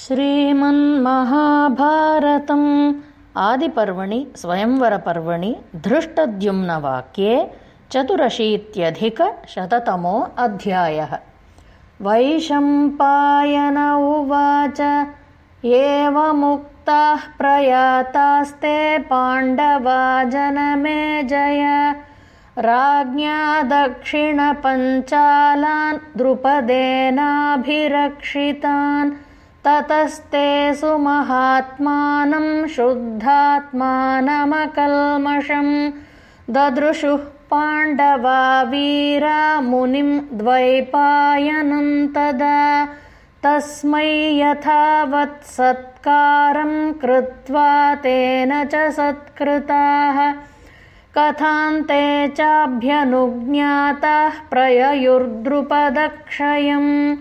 श्रीमन्महाभारतम् आदिपर्वणि स्वयंवरपर्वणि धृष्टद्युम्नवाक्ये चतुरशीत्यधिकशततमो अध्यायः। वैशम्पायन उवाच एवमुक्ताः प्रयातास्ते पाण्डवा जनमे जय राज्ञा दक्षिणपञ्चालान् द्रुपदेनाभिरक्षितान् ततस्ते सुमहात्मानं शुद्धात्मानमकल्मषम् ददृशुः पाण्डवा वीरा मुनिं द्वैपायनं तदा। तस्मै यथावत्सत्कारं कृत्वा तेन च सत्कृताः। कथान्ते चाभ्यनुज्ञाताः प्रययुर्द्रुपदक्षयम्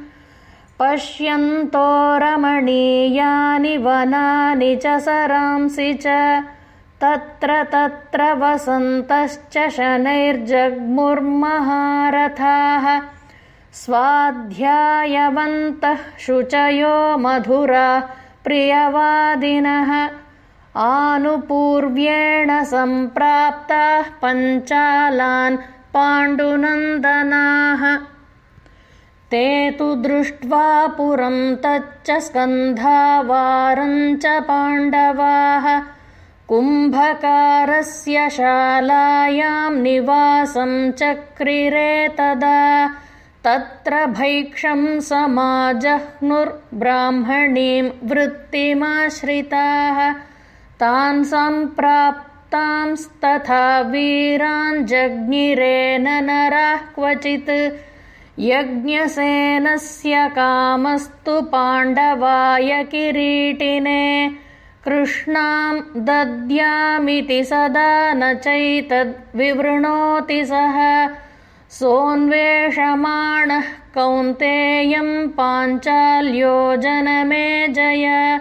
पश्यन्तो रमणीयानि वनानि च सरांसि च तत्र तत्र वसन्तश्च शनैर्जग्मुर्महारथाः स्वाध्यायवन्तः शुचयो मधुरा प्रियवादिनः आनुपूर्व्येण सम्प्राप्ताः पञ्चालान् पाण्डुनन्दनाः ते तु दृष्ट्वा पुरं तच्च स्कन्धावारं च पाण्डवाः। कुम्भकारस्य शालायां निवासं चक्रिरे तदा। तत्र भैक्षं समाजह्नुर्ब्राह्मणीं वृत्तिमाश्रिताः। तान् सम्प्राप्तांस्तथा वीरान् जज्ञिरेन नराः क्वचित् यज्ञसेनस्य कामस्तु पाण्डवाय किरीटिने कृष्णां दद्यामिति सदा न चैतद्विवृणोति सः। सोऽन्वेषमाणः कौन्तेयं पाञ्चाल्यो जनमे जय।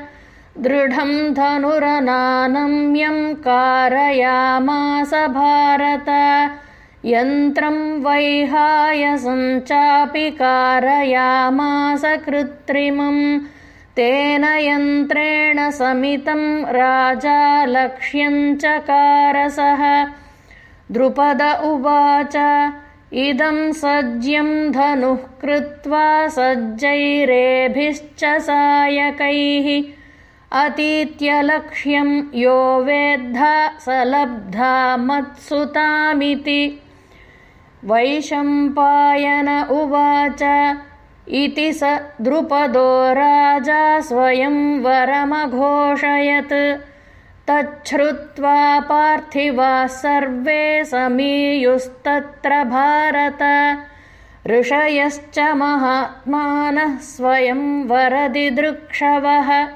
दृढं धनुरनानम्यं कारयामास भारत यन्त्रं वैहायसञ्चापि कारयामास कृत्रिमम् तेन यन्त्रेण समितं राजा लक्ष्यञ्चकारसः द्रुपद उवाच इदं सज्यं धनुः कृत्वा सज्जैरेभिश्च सायकैः। अतीत्यलक्ष्यं यो वेद्धा स लब्धा मत्सुतामिति वैशम्पायन उवाच। इति स द्रुपदो राजा स्वयं वरमघोषयत्। तच्छ्रुत्वा पार्थिवाः सर्वे समीयुस्तत्र भारत। ऋषयश्च महात्मानः स्वयं वरदिदृक्षवः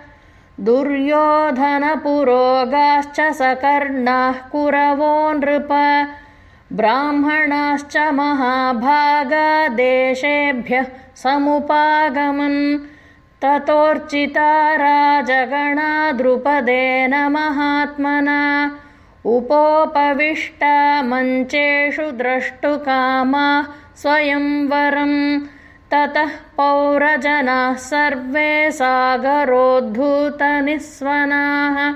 दुर्योधनपुरोगाश्च सकर्णाः कुरवो नृप ब्राह्मणाश्च महाभागादेशेभ्यः समुपागमन्। ततोर्चिता राजगणा द्रुपदेन महात्मना। उपोपविष्टा मञ्चेषु द्रष्टुकामाः स्वयंवरम्। ततः पौरजनाः सर्वे सागरोद्धूतनिःस्वनाः